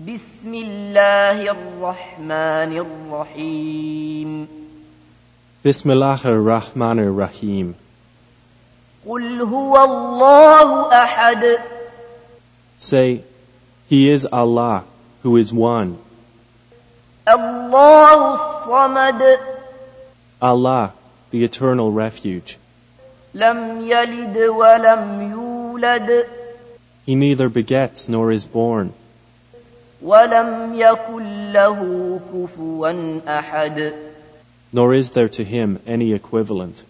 بسم الله الرحمن الرحيم Bismillah ar-Rahman ar-Rahim. قل هو الله أحد Say, He is Allah, who is one. الله الصمد Allah, the eternal refuge. لم يلد ولم يولد He neither begets nor is born, ولم يكن له كفوا أحد nor is there to him any equivalent.